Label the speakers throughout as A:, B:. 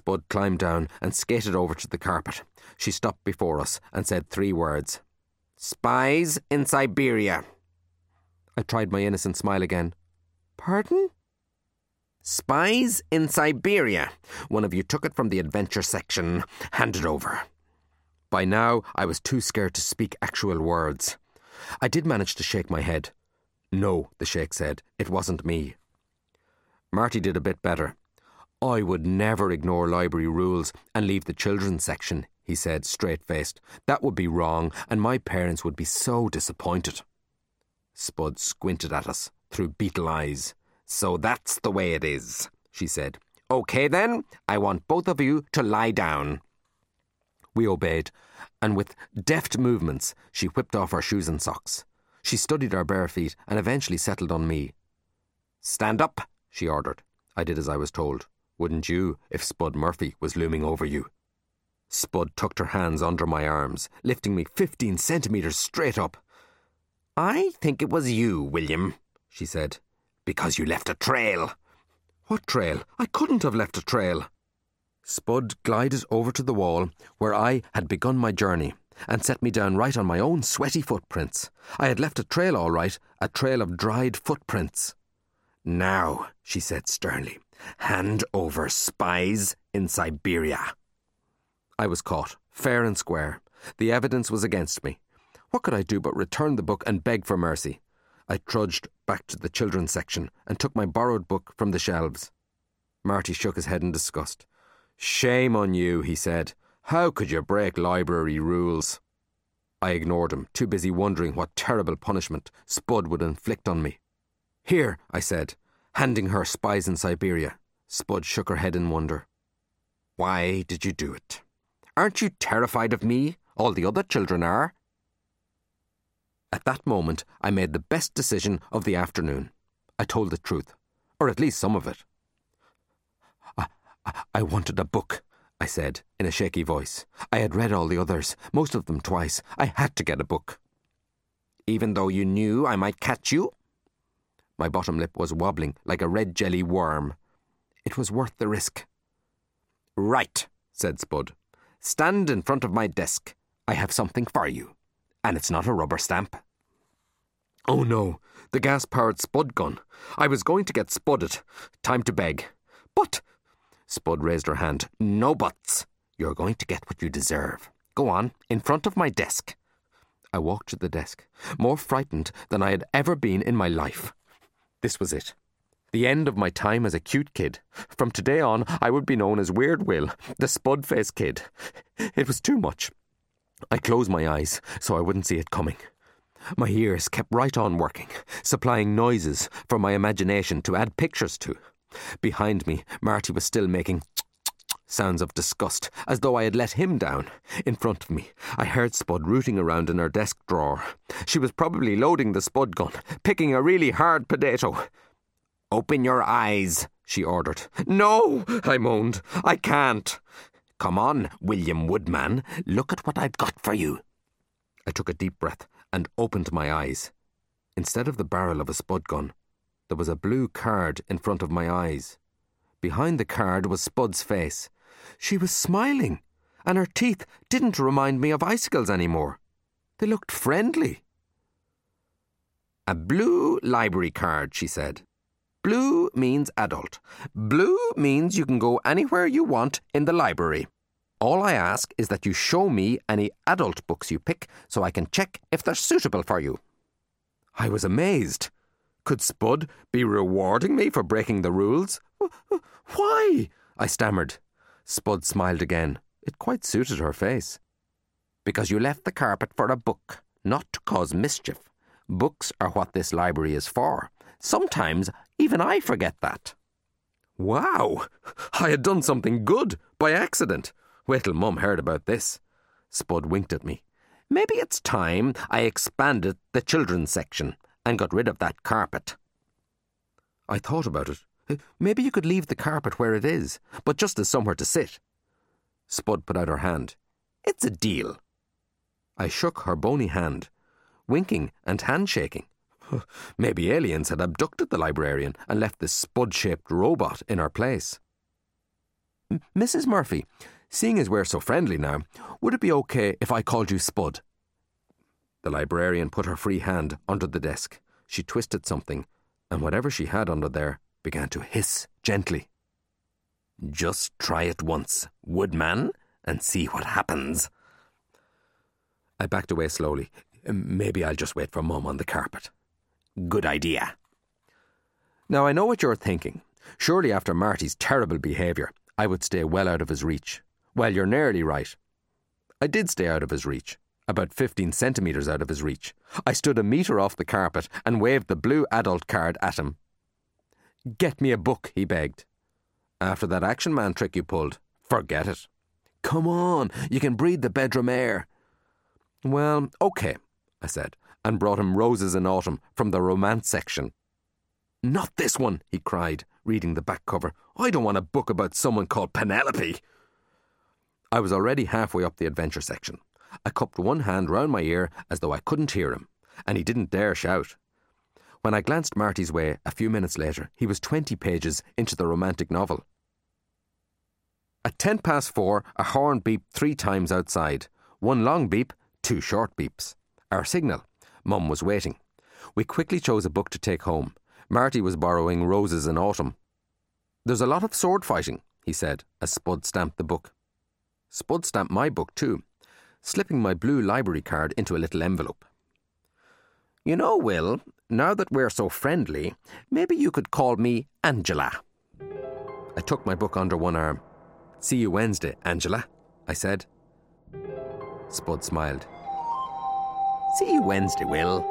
A: Spud climbed down and skated over to the carpet. She stopped before us and said three words Spies in Siberia. I tried my innocent smile again. Pardon? Spies in Siberia. One of you took it from the adventure section. Hand it over. By now, I was too scared to speak actual words. I did manage to shake my head. No, the shake said, it wasn't me. Marty did a bit better. I would never ignore library rules and leave the children's section, he said, straight faced. That would be wrong, and my parents would be so disappointed. Spud squinted at us through beetle eyes. So that's the way it is, she said. OK then, I want both of you to lie down. We obeyed, and with deft movements, she whipped off our shoes and socks. She studied our bare feet and eventually settled on me. Stand up, she ordered. I did as I was told. Wouldn't you if Spud Murphy was looming over you? Spud tucked her hands under my arms, lifting me fifteen centimetres straight up. I think it was you, William, she said, because you left a trail. What trail? I couldn't have left a trail. Spud glided over to the wall where I had begun my journey and set me down right on my own sweaty footprints. I had left a trail all right, a trail of dried footprints. Now, she said sternly, hand over spies in Siberia. I was caught, fair and square. The evidence was against me. What could I do but return the book and beg for mercy? I trudged back to the children's section and took my borrowed book from the shelves. Marty shook his head in disgust. Shame on you, he said. How could you break library rules? I ignored him, too busy wondering what terrible punishment Spud would inflict on me. Here, I said, handing her Spies in Siberia. Spud shook her head in wonder. Why did you do it? Aren't you terrified of me? All the other children are. At that moment, I made the best decision of the afternoon. I told the truth, or at least some of it. I, I, I wanted a book, I said in a shaky voice. I had read all the others, most of them twice. I had to get a book. Even though you knew I might catch you? My bottom lip was wobbling like a red jelly worm. It was worth the risk. Right, said Spud. Stand in front of my desk. I have something for you. And it's not a rubber stamp. Oh no, the gas powered Spud gun. I was going to get spudded. Time to beg. But, Spud raised her hand, no buts. You're going to get what you deserve. Go on, in front of my desk. I walked to the desk, more frightened than I had ever been in my life. This was it. The end of my time as a cute kid. From today on, I would be known as Weird Will, the spud faced kid. It was too much. I closed my eyes so I wouldn't see it coming. My ears kept right on working, supplying noises for my imagination to add pictures to. Behind me, Marty was still making sounds of disgust, as though I had let him down. In front of me, I heard Spud rooting around in her desk drawer. She was probably loading the Spud gun, picking a really hard potato. Open your eyes, she ordered. No, I moaned. I can't. Come on, William Woodman. Look at what I've got for you. I took a deep breath and opened my eyes. Instead of the barrel of a spud gun, there was a blue card in front of my eyes. Behind the card was Spud's face. She was smiling, and her teeth didn't remind me of icicles anymore. They looked friendly. A blue library card, she said. Blue means adult. Blue means you can go anywhere you want in the library. All I ask is that you show me any adult books you pick so I can check if they're suitable for you. I was amazed. Could Spud be rewarding me for breaking the rules? Why? I stammered. Spud smiled again. It quite suited her face. Because you left the carpet for a book, not to cause mischief. Books are what this library is for. Sometimes even I forget that. Wow! I had done something good by accident. Wait till Mum heard about this. Spud winked at me. Maybe it's time I expanded the children's section and got rid of that carpet. I thought about it. Maybe you could leave the carpet where it is, but just as somewhere to sit. Spud put out her hand. It's a deal. I shook her bony hand, winking and handshaking. Maybe aliens had abducted the librarian and left this spud shaped robot in her place. Mrs. Murphy, seeing as we're so friendly now, would it be okay if I called you Spud? The librarian put her free hand under the desk. She twisted something, and whatever she had under there began to hiss gently. Just try it once, Woodman, and see what happens. I backed away slowly. Maybe I'll just wait for Mum on the carpet. Good idea. Now I know what you're thinking. Surely after Marty's terrible behaviour, I would stay well out of his reach. Well, you're nearly right. I did stay out of his reach, about 15 centimetres out of his reach. I stood a metre off the carpet and waved the blue adult card at him. Get me a book, he begged. After that action man trick you pulled, forget it. Come on, you can breathe the bedroom air. Well, OK, I said, and brought him Roses in Autumn from the romance section. Not this one, he cried, reading the back cover. I don't want a book about someone called Penelope. I was already halfway up the adventure section. I cupped one hand round my ear as though I couldn't hear him, and he didn't dare shout. When I glanced Marty's way a few minutes later, he was 20 pages into the romantic novel. At ten past four, a horn beeped three times outside. One long beep, two short beeps. Our signal. Mum was waiting. We quickly chose a book to take home. Marty was borrowing Roses in Autumn. There's a lot of sword fighting, he said, as Spud stamped the book. Spud stamped my book too, slipping my blue library card into a little envelope. You know, Will, now that we're so friendly, maybe you could call me Angela. I took my book under one arm. See you Wednesday, Angela, I said. Spud smiled. See you Wednesday, Will.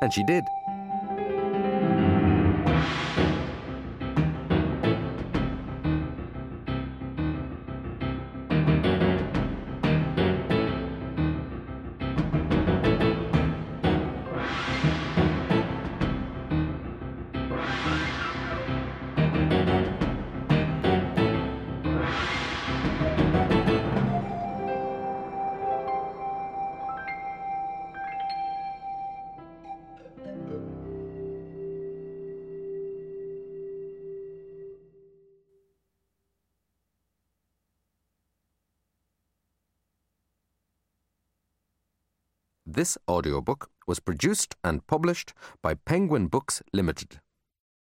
A: And she did. This audiobook was produced and published by Penguin Books Limited.